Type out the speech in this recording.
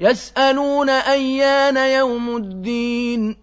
يَسْأَلُونَ أَيَّانَ يَوْمُ الدِّينِ.